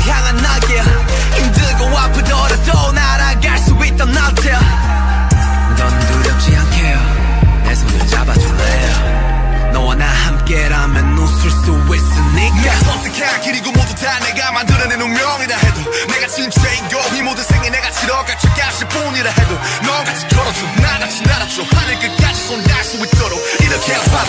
빛을 향한 날개 힘들고 아프더라도 날아갈 수 있던 나한테 너는 두렵지 않게요. 내 손을 잡아줄래요? 너와 나 함께라면 웃을 수 있으니까. 선택한 길이고 모두 다 내가 만들어낸 운명이라 해도 내가 진죄이고 이 모든 생에 내가 치러갈 적까지 뿐이라 해도 넌 같이 걸어줘. 나같이 날아줘. 하늘 끝까지 손닿을 수 있도록 이렇게 아파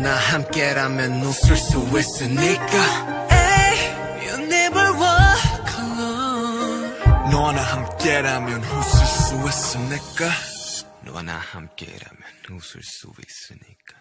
너와 나 함께라면 웃을 수 있으니까. Hey, you never walk alone. 너와 나 함께라면 웃을 수 있으니까. 너와 나 함께라면 웃을 수 있으니까